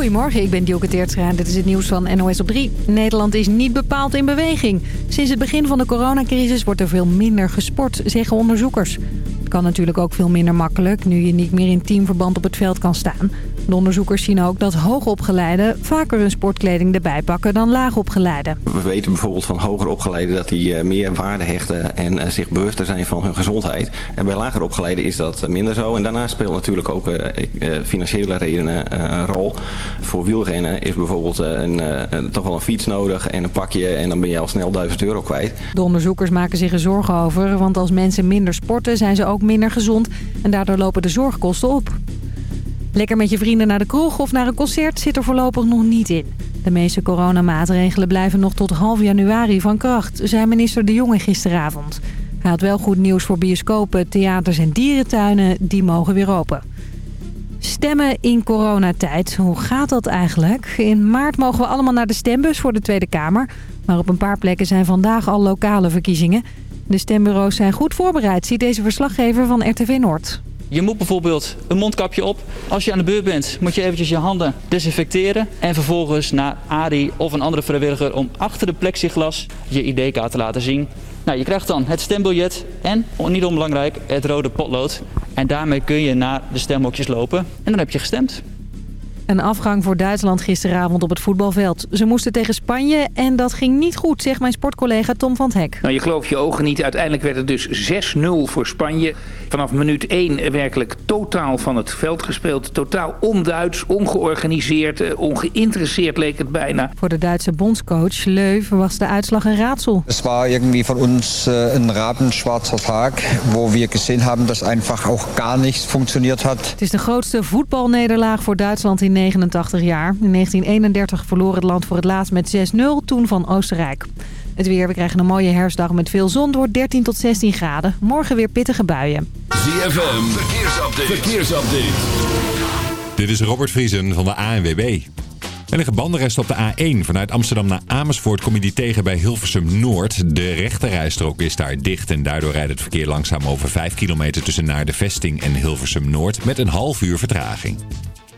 Goedemorgen, ik ben Dioke Teertstra. Dit is het nieuws van NOS op 3. Nederland is niet bepaald in beweging. Sinds het begin van de coronacrisis wordt er veel minder gesport, zeggen onderzoekers. Het kan natuurlijk ook veel minder makkelijk, nu je niet meer in teamverband op het veld kan staan. De onderzoekers zien ook dat hoogopgeleiden vaker hun sportkleding erbij pakken dan laagopgeleiden. We weten bijvoorbeeld van hoger opgeleiden dat die eh, meer waarde hechten en eh, zich bewuster zijn van hun gezondheid. En bij lager opgeleiden is dat minder zo. En daarnaast speelt natuurlijk ook eh, financiële redenen een rol. Voor wielrennen is bijvoorbeeld een, toch wel een fiets nodig en een pakje en dan ben je al snel 1000 euro kwijt. De onderzoekers maken zich er zorgen over, want als mensen minder sporten zijn ze ook minder gezond. En daardoor lopen de zorgkosten op. Lekker met je vrienden naar de kroeg of naar een concert zit er voorlopig nog niet in. De meeste coronamaatregelen blijven nog tot half januari van kracht, zei minister De Jonge gisteravond. Hij had wel goed nieuws voor bioscopen, theaters en dierentuinen, die mogen weer open. Stemmen in coronatijd, hoe gaat dat eigenlijk? In maart mogen we allemaal naar de stembus voor de Tweede Kamer. Maar op een paar plekken zijn vandaag al lokale verkiezingen. De stembureaus zijn goed voorbereid, ziet deze verslaggever van RTV Noord. Je moet bijvoorbeeld een mondkapje op. Als je aan de beurt bent, moet je eventjes je handen desinfecteren. En vervolgens naar Adi of een andere vrijwilliger om achter de plexiglas je ID-kaart te laten zien. Nou, je krijgt dan het stembiljet en, niet onbelangrijk, het rode potlood. En daarmee kun je naar de stemhokjes lopen en dan heb je gestemd. Een afgang voor Duitsland gisteravond op het voetbalveld. Ze moesten tegen Spanje en dat ging niet goed, zegt mijn sportcollega Tom van het Hek. Nou, je gelooft je ogen niet. Uiteindelijk werd het dus 6-0 voor Spanje. Vanaf minuut 1 werkelijk totaal van het veld gespeeld. Totaal onduits, ongeorganiseerd, eh, ongeïnteresseerd leek het bijna. Voor de Duitse bondscoach Leuf was de uitslag een raadsel. Het was irgendwie van ons eh, een rabenschwarzer Tag, waar we gezien hebben dat einfach ook gar niets functioneerd had. Het is de grootste voetbalnederlaag voor Duitsland in 89 jaar. In 1931 verloor het land voor het laatst met 6-0, toen van Oostenrijk. Het weer, we krijgen een mooie herfstdag met veel zon door 13 tot 16 graden. Morgen weer pittige buien. ZFM, verkeersupdate. verkeersupdate. Dit is Robert Vriesen van de ANWB. Er liggen bandenresten op de A1. Vanuit Amsterdam naar Amersfoort kom je die tegen bij Hilversum Noord. De rechterrijstrook is daar dicht en daardoor rijdt het verkeer langzaam over 5 kilometer tussen naar de vesting en Hilversum Noord met een half uur vertraging.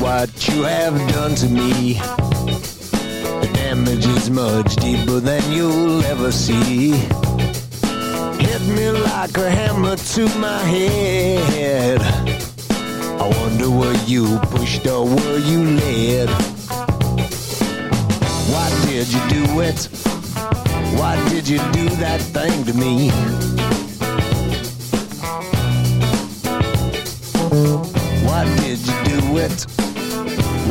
What you have done to me. The damage is much deeper than you'll ever see. Hit me like a hammer to my head. I wonder were you pushed or were you led? Why did you do it? Why did you do that thing to me? Why did you do it?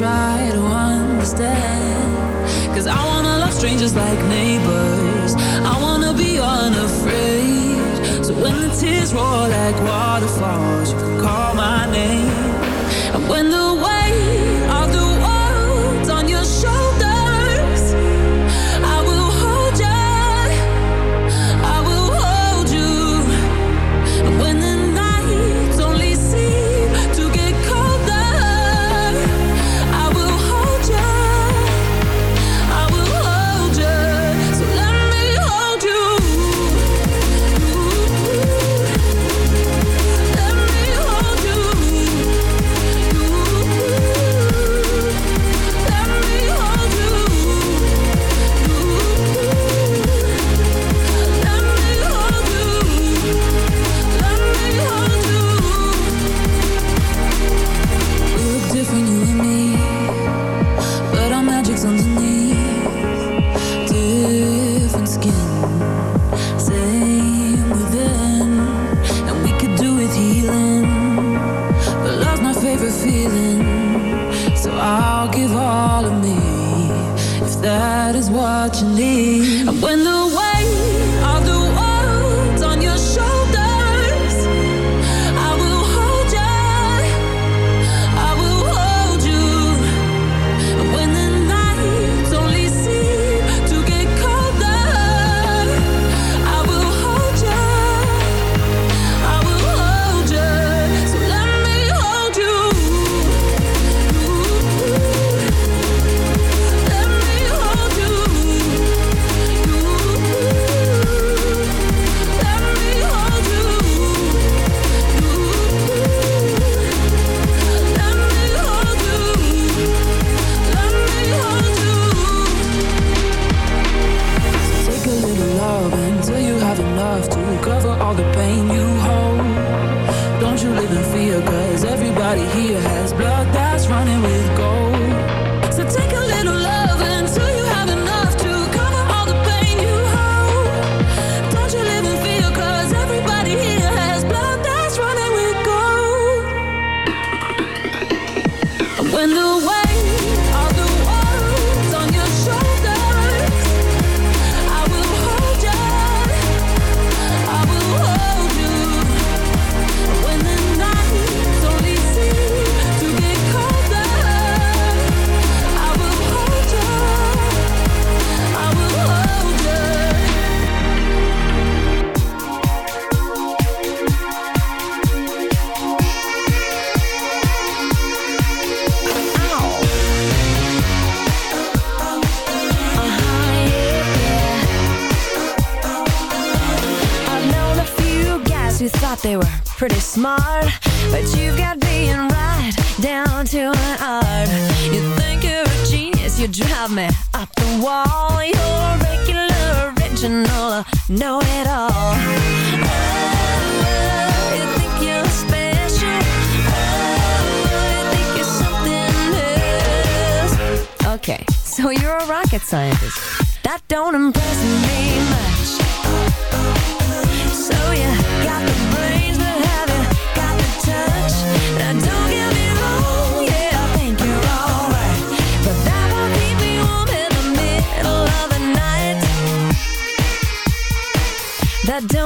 try to understand. Cause I wanna love strangers like neighbors. I wanna be unafraid. So when the tears roll like waterfalls, you can call my name. And when the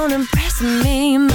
don't impress me,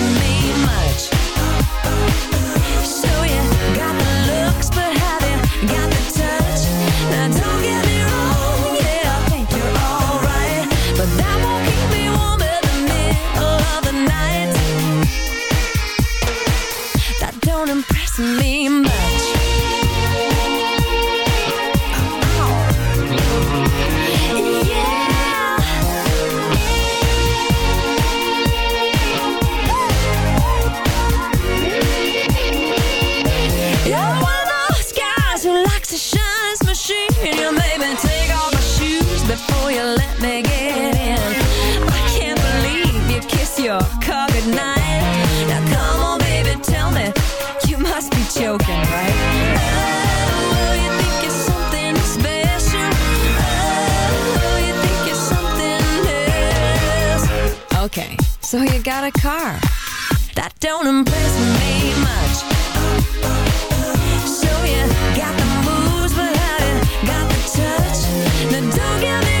Don't get me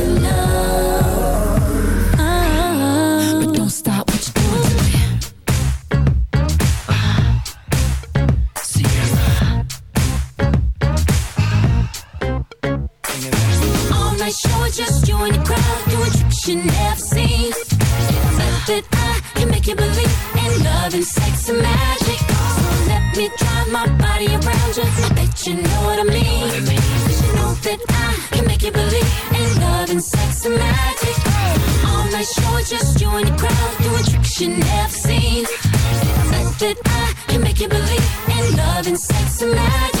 you believe in love and sex and magic. So let me drive my body around you. I bet you know what I mean. Cause you know that I can make you believe in love and sex and magic. All night show just you and your crowd doing tricks you never seen. Think that I can make you believe in love and sex and magic.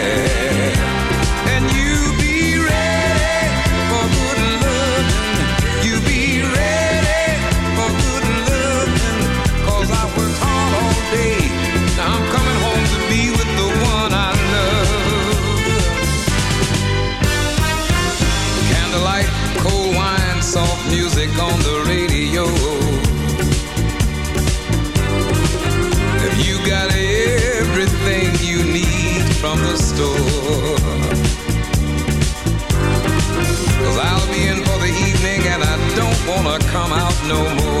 Come out no more.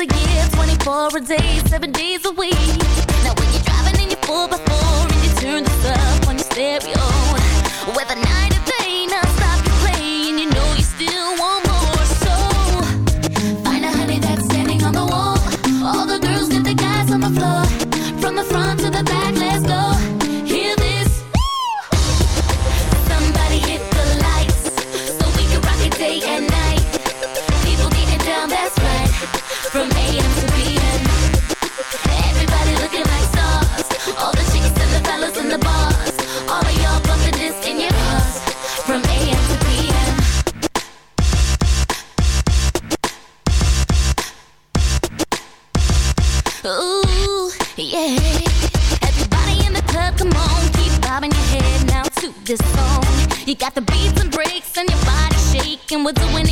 a year, 24 a day, seven days a week. Now when you're driving in your full we're doing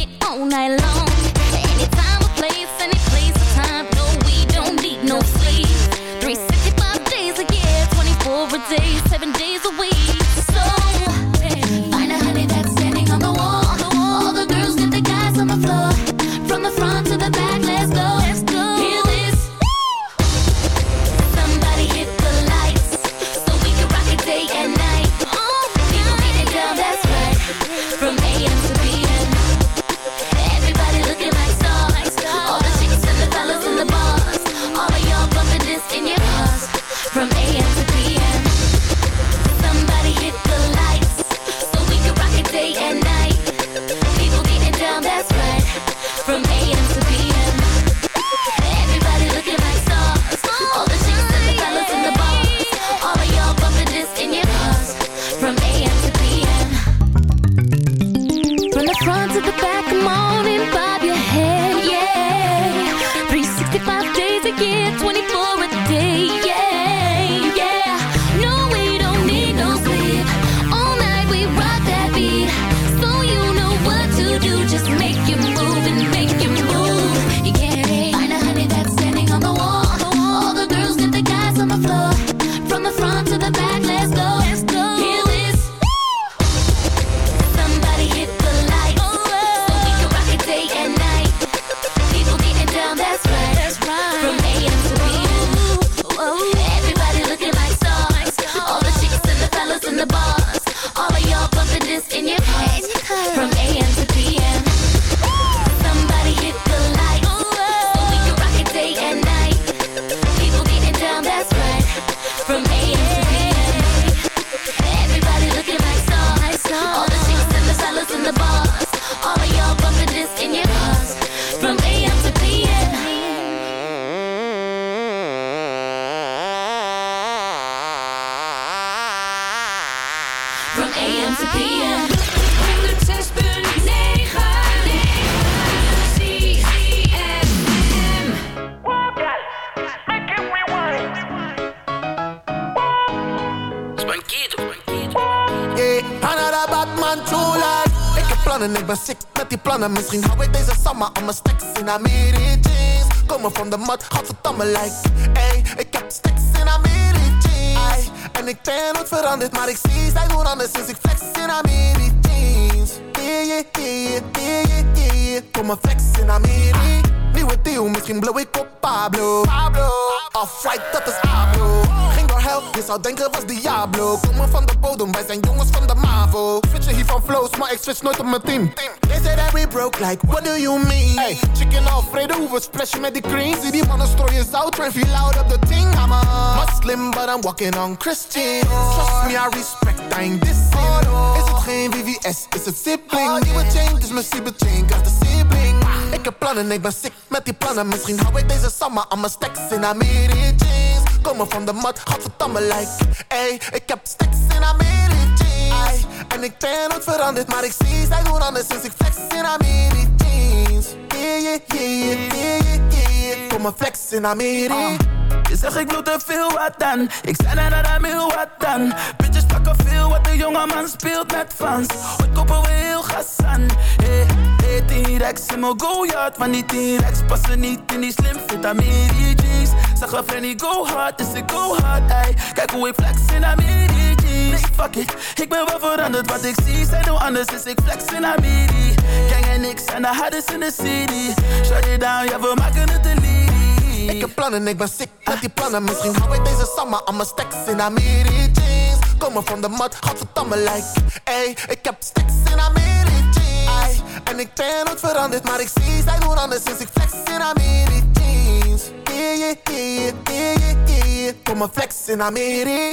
plannen Misschien hou ik deze summer. Mijn stacks in Amiri jeans Komen van de mat, gadverdamme like Ey, ik heb stacks in Amiri jeans En ik ben nooit veranderd, maar ik zie zij doen anders Sinds ik flex in Amiri jeans Yeah, yeah, yeah, yeah, yeah, yeah, Kom maar flex in Amiri Nieuwe deal, misschien blow ik op Pablo. Pablo. Off-white, dat is Pablo Hell, je zou denken was Diablo. Komen van de bodem, wij zijn jongens van de MAVO. Switchen hier van flows, maar ik switch nooit op mijn team. They say that we broke, like what do you mean? Hey, chicken Alfredo, we splashen met die cream Zie die mannen strooien zout, and feel loud op the ting I'm a Muslim, but I'm walking on Christian. Trust me, I respect, I ain't dissing. Is het geen VVS, is het sibling? Nieuwe chain, dus mijn cyber chain, krijgt de sibling. Ik heb plannen, ik ben sick met die plannen. Misschien hou ik deze summer aan mijn stacks in Amiri jeans Komen van de mat, gadverdamme like Ey, ik heb stacks in Amiri jeans Ey, En ik ben nooit veranderd, maar ik zie zij doen anders Sinds ik flex in Amiri jeans Yeah, yeah, yeah, yeah, yeah, Kom maar flex in Amiri Je zegt ik bloed te veel, wat dan? Ik zei net dat wil, wat dan? Bitches pakken veel, wat de jonge man speelt met fans. Ooit kopen we heel gas aan Hey, hey, T-Rex in mijn go-yard. Want die T-Rex passen niet in die slim fit Amiri jeans Zeg een Fanny go hard, dus ik go hard, ey. Kijk hoe ik flex in Amiri Nee, fuck it, ik ben wel veranderd Wat ik zie, zijn heel anders, dus ik flex in Amiri Gang en niks en de hardest in de city. Shut it down, ja we maken het elite Ik heb plannen, ik ben sick met die plannen. Misschien hou ik deze summer aan mijn stacks in Amiri jeans Komen van de mat, gadverdamme like Ey, ik heb stacks in Amiri jeans En ik ben nooit veranderd, maar ik zie zij doen anders Sinds ik flex in Amiri Yeah, yeah, yeah, yeah, yeah, yeah, yeah Kom maar flex in Amiri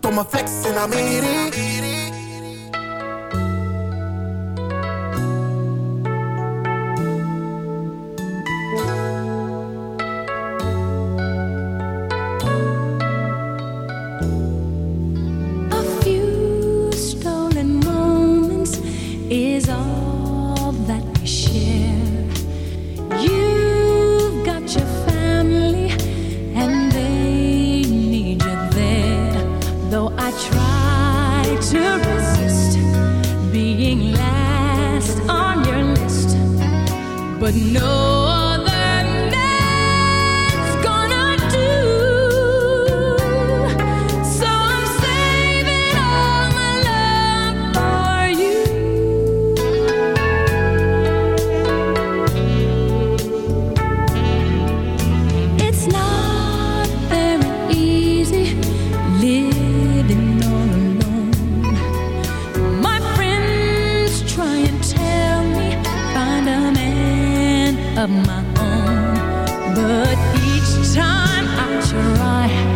Kom maar flex in Amiri A of my own, but each time I try,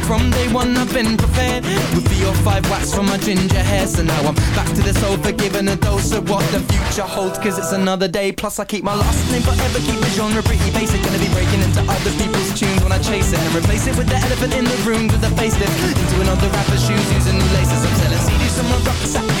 from day one I've been prepared. With three or five wax from my ginger hair So now I'm back to this old forgiven a dose of what the future holds. Cause it's another day Plus I keep my last name forever Keep the genre pretty basic. Gonna be breaking into other people's tunes when I chase it And replace it with the elephant in the room With a facelift. Into another rapper's shoes Using new laces. I'm selling CDs from my rucksack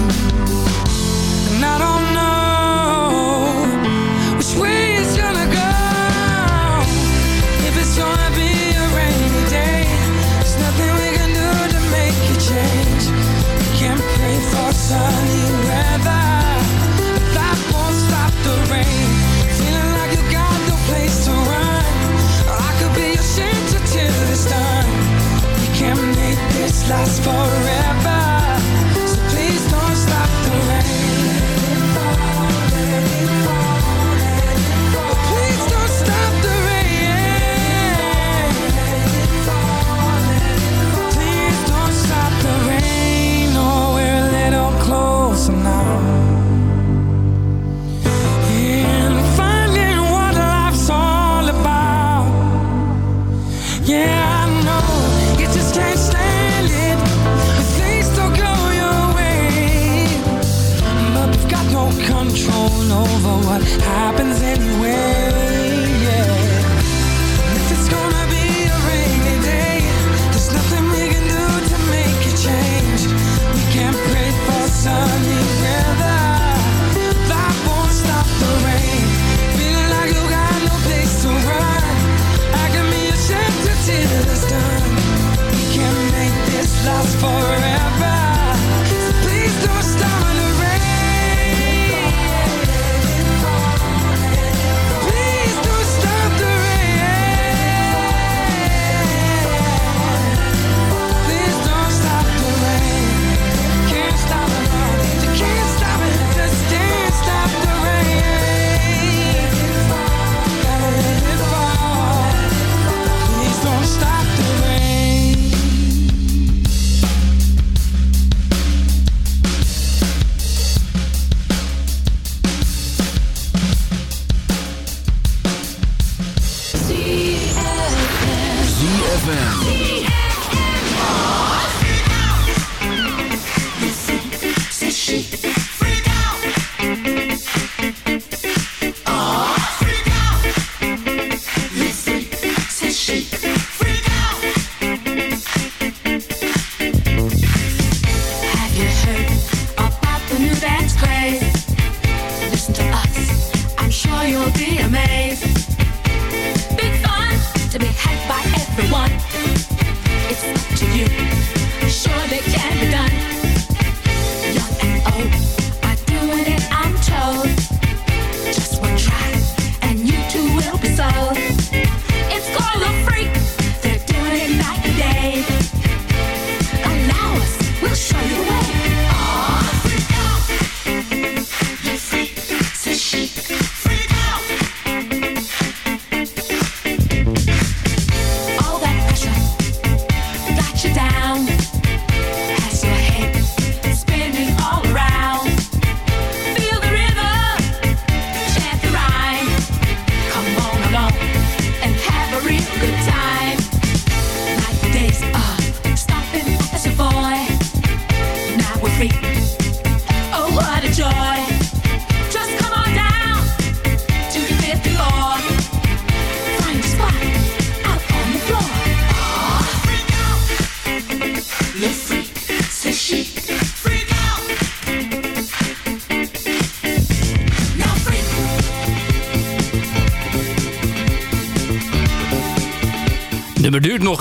last forever.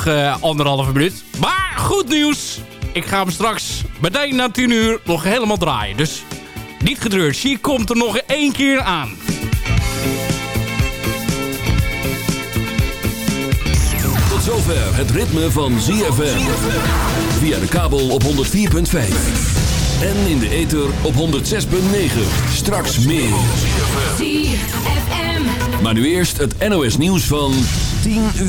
Nog eh, anderhalve minuut. Maar goed nieuws. Ik ga hem straks meteen na 10 uur nog helemaal draaien. Dus niet getreurd. She komt er nog één keer aan. Tot zover het ritme van ZFM. Via de kabel op 104.5. En in de ether op 106.9. Straks meer. ZFM. Maar nu eerst het NOS nieuws van 10 uur.